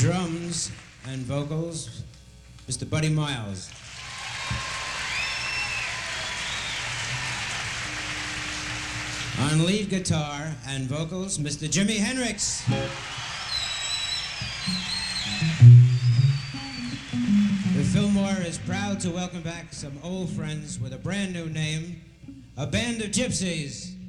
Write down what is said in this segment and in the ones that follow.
drums and vocals, Mr. Buddy Miles. On lead guitar and vocals, Mr. Jimi Hendrix. The Fillmore is proud to welcome back some old friends with a brand new name, a Band of Gypsys.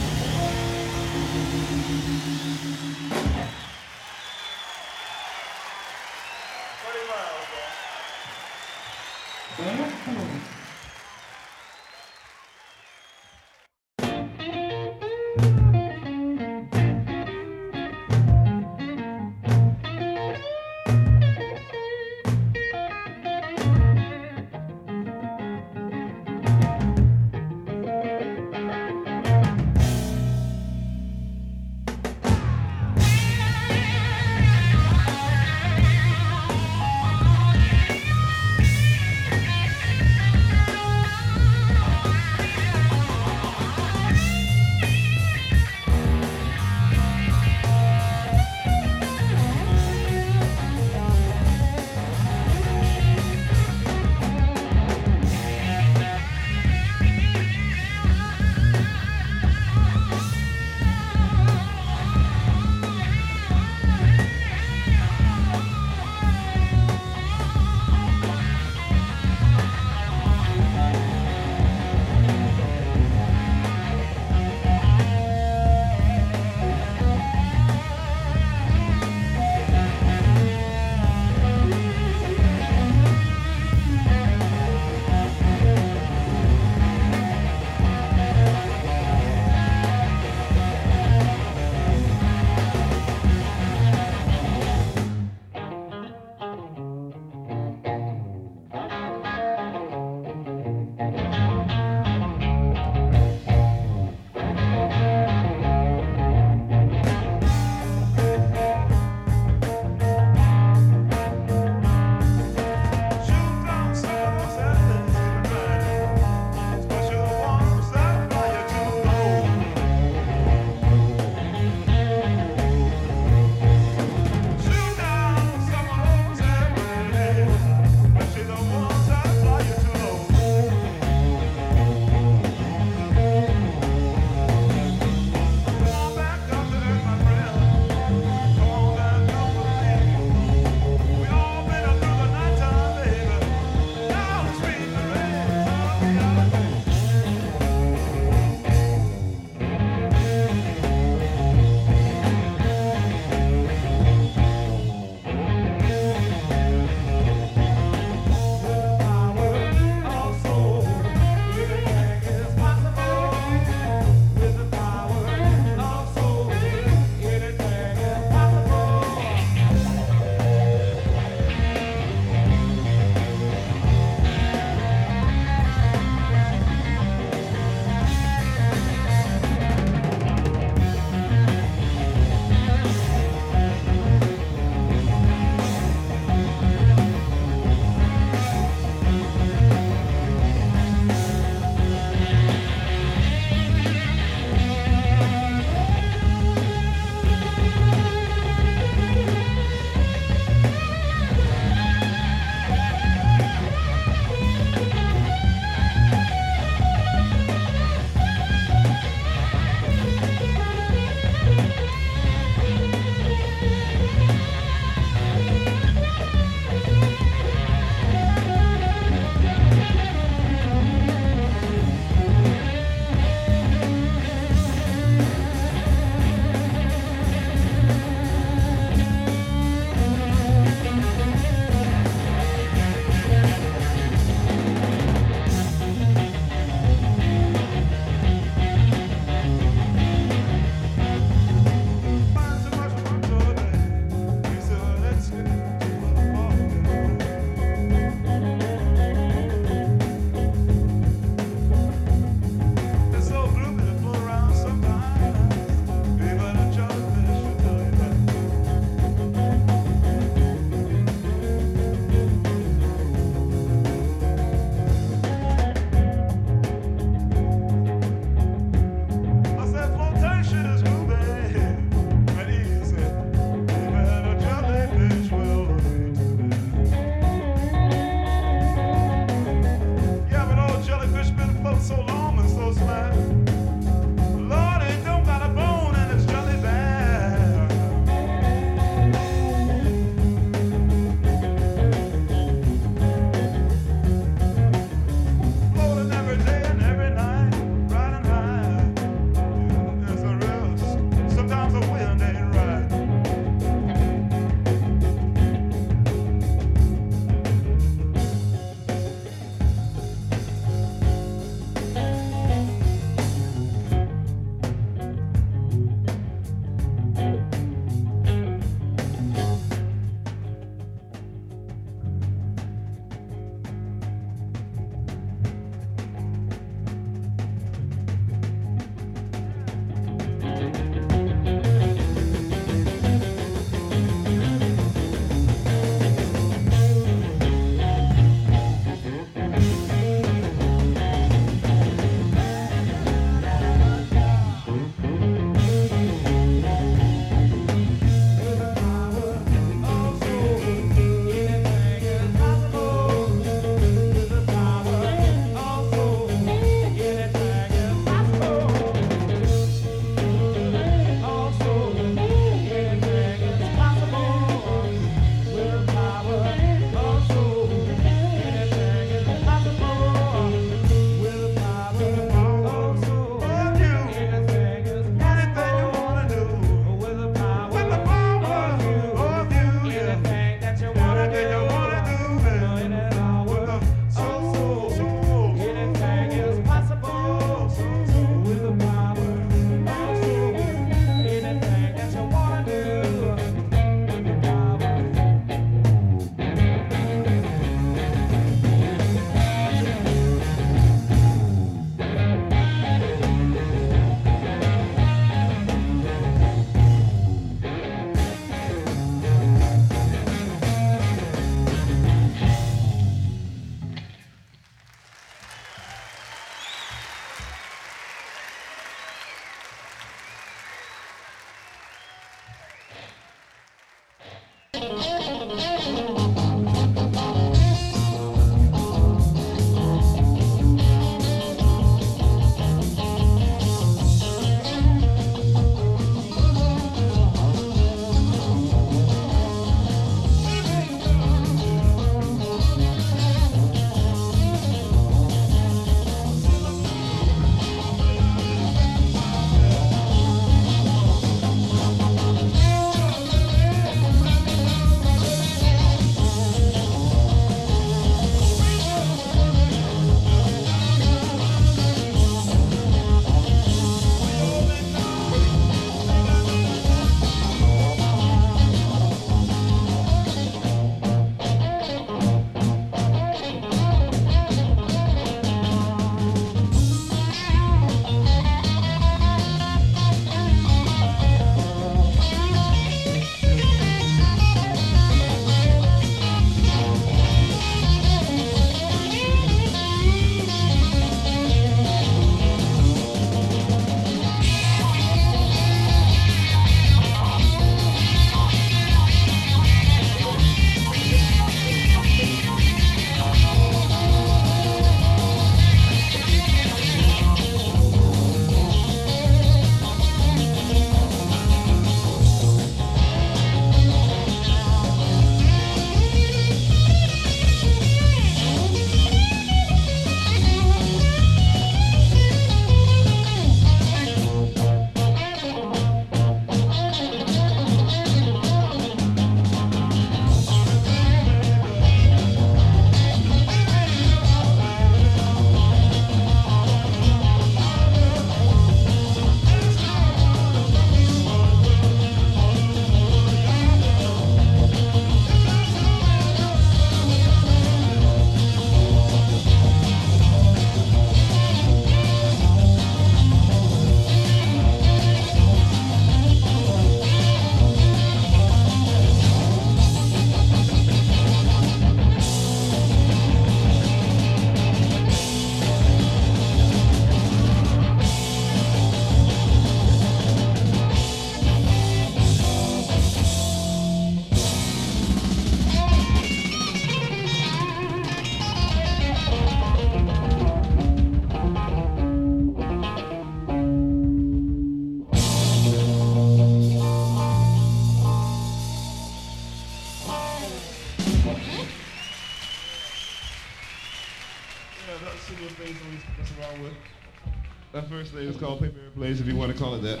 Called Paper Airplanes, if you want to call it that.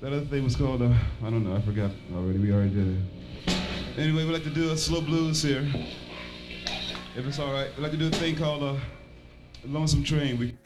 That other thing was called, uh, I don't know, I forgot already. We already did it. Anyway, we'd like to do a slow blues here. If it's all right. We'd like to do a thing called uh, Lonesome Train. We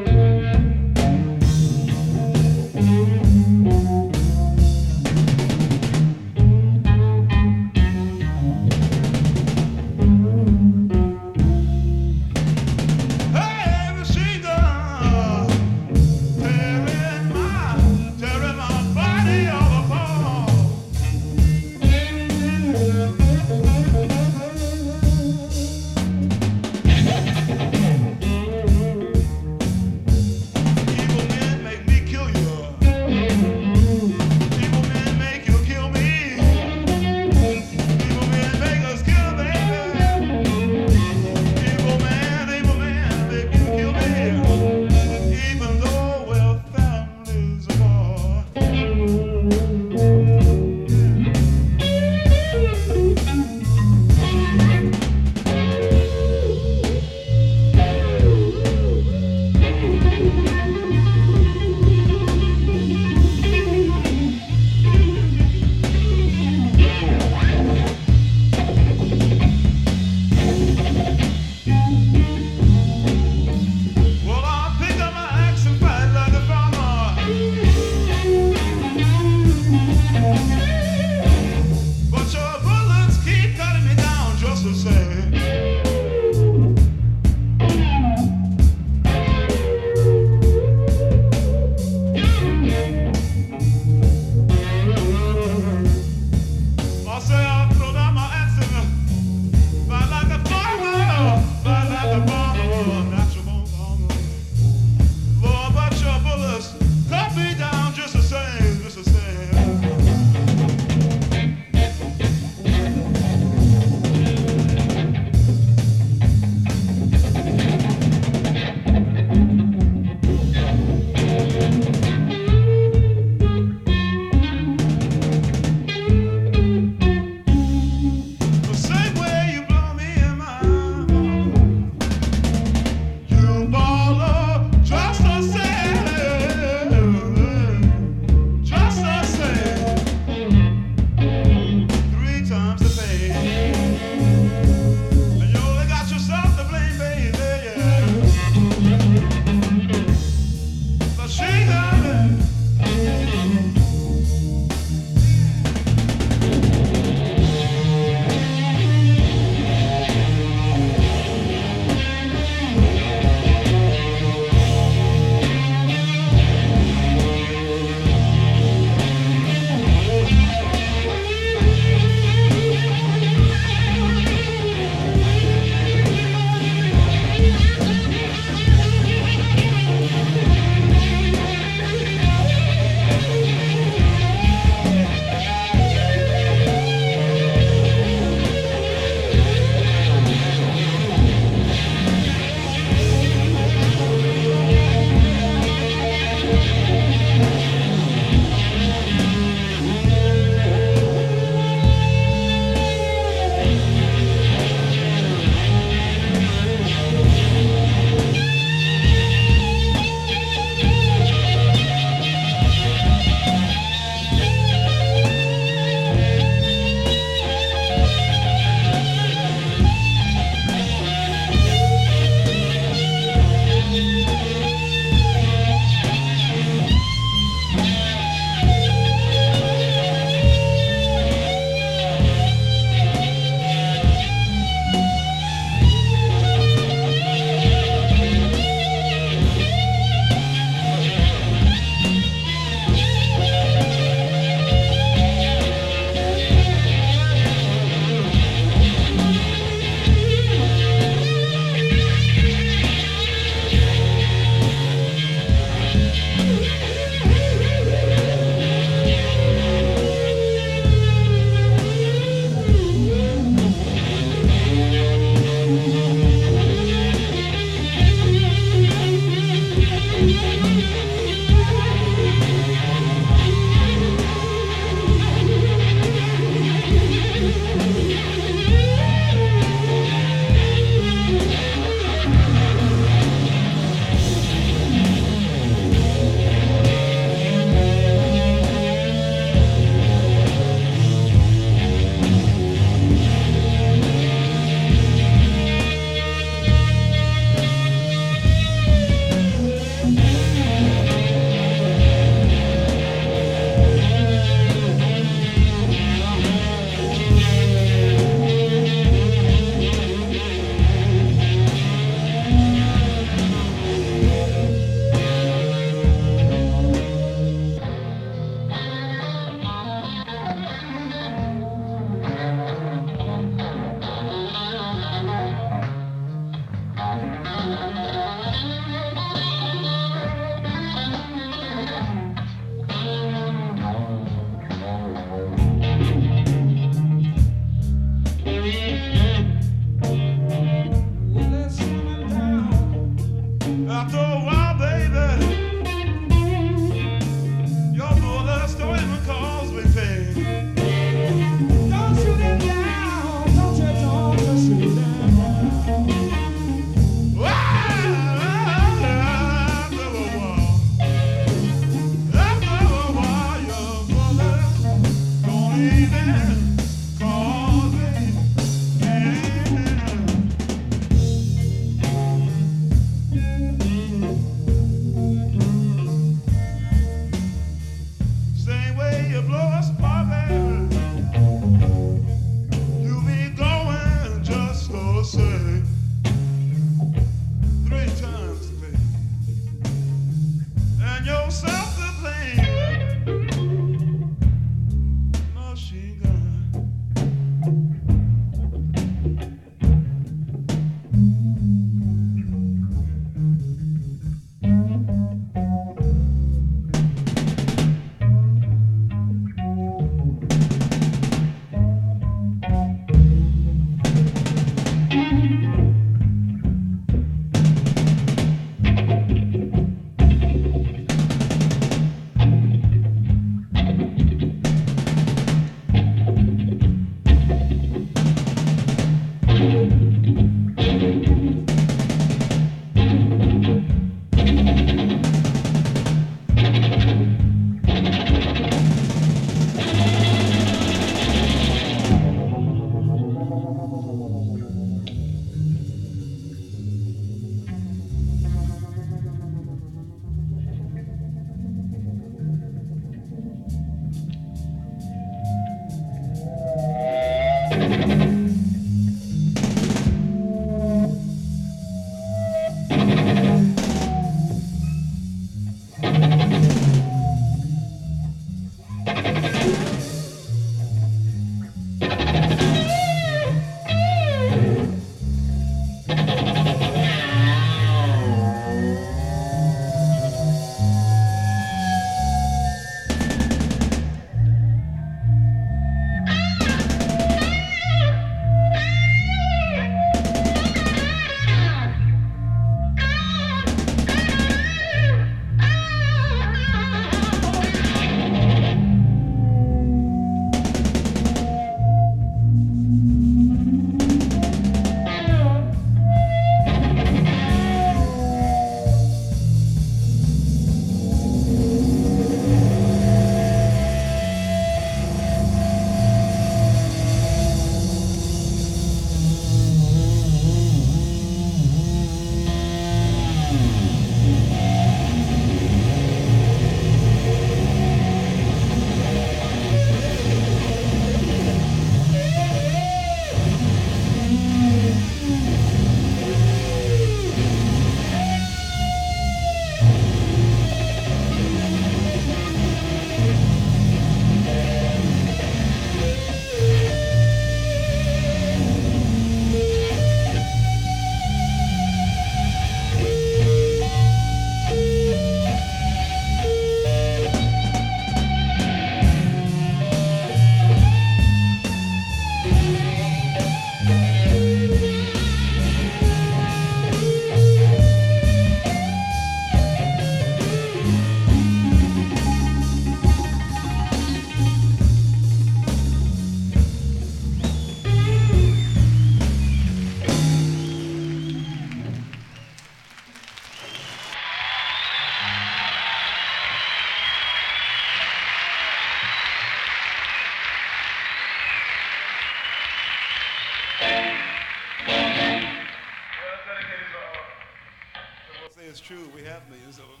half million. So let's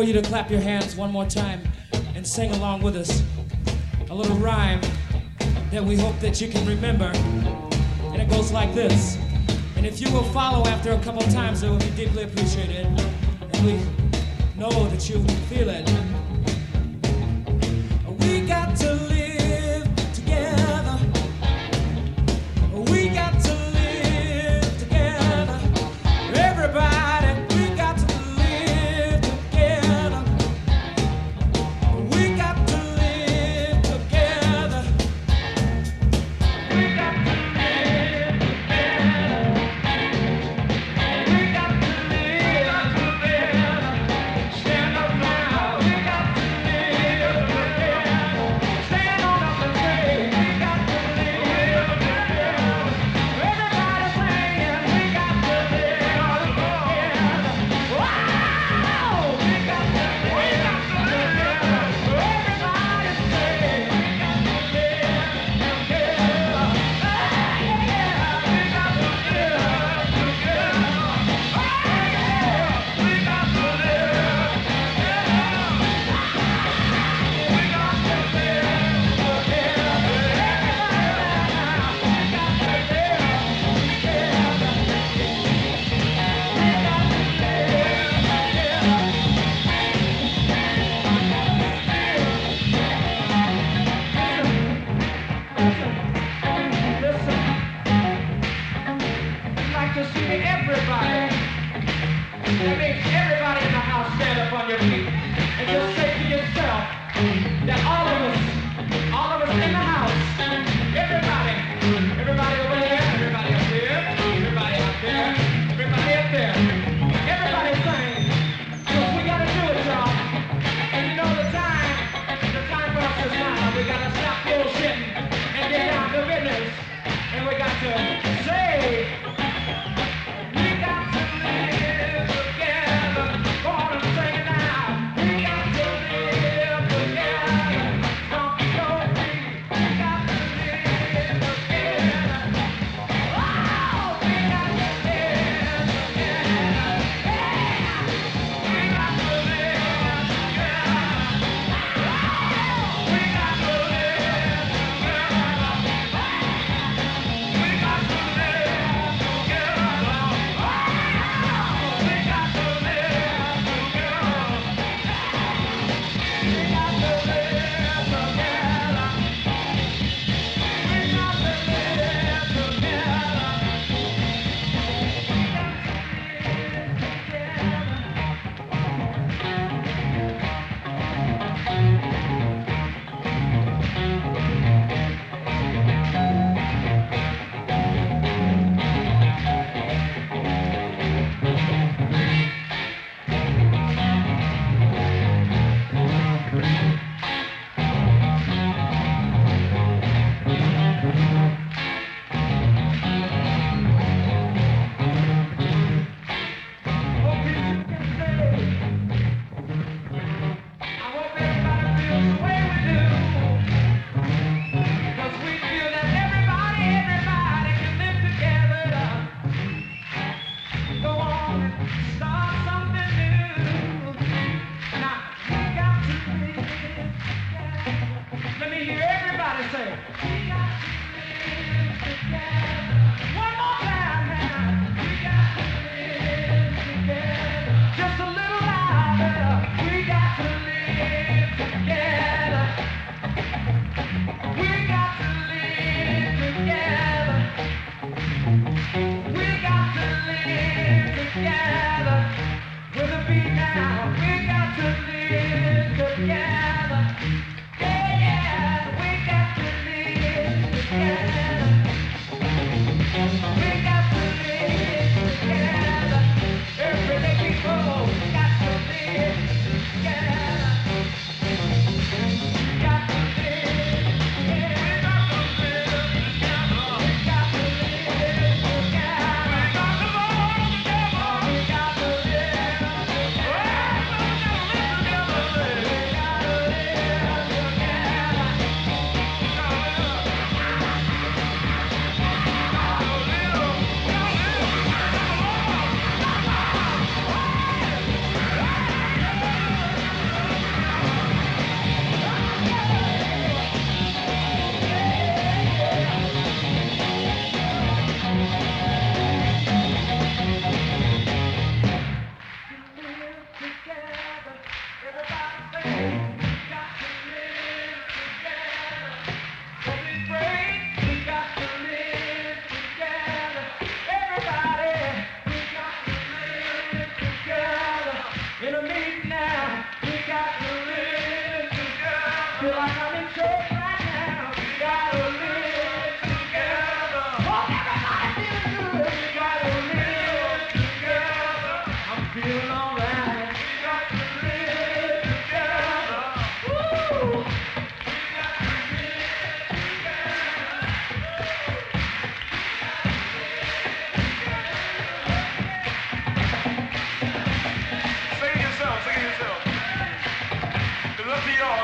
for you to clap your hands one more time and sing along with us a little rhyme that we hope that you can remember. And it goes like this. And if you will follow after a couple times, it will be deeply appreciated. And we know that you feel it.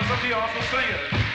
some of the awesome singers.